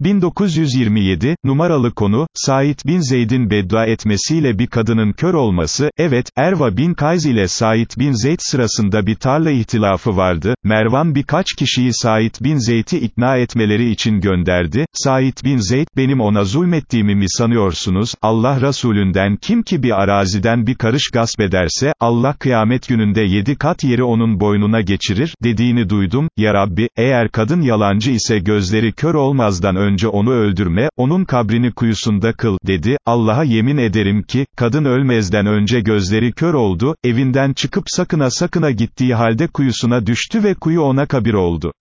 1927, numaralı konu, Said bin Zeyd'in beddua etmesiyle bir kadının kör olması, evet, Erva bin Kayz ile Said bin Zeyd sırasında bir tarla ihtilafı vardı, Mervan birkaç kişiyi Said bin Zeyd'i ikna etmeleri için gönderdi, Said bin Zeyd, benim ona zulmettiğimi mi sanıyorsunuz, Allah Resulünden kim ki bir araziden bir karış gasp ederse, Allah kıyamet gününde yedi kat yeri onun boynuna geçirir, dediğini duydum, ya Rabbi, eğer kadın yalancı ise gözleri kör olmazdan önce, önce onu öldürme, onun kabrini kuyusunda kıl, dedi, Allah'a yemin ederim ki, kadın ölmezden önce gözleri kör oldu, evinden çıkıp sakına sakına gittiği halde kuyusuna düştü ve kuyu ona kabir oldu.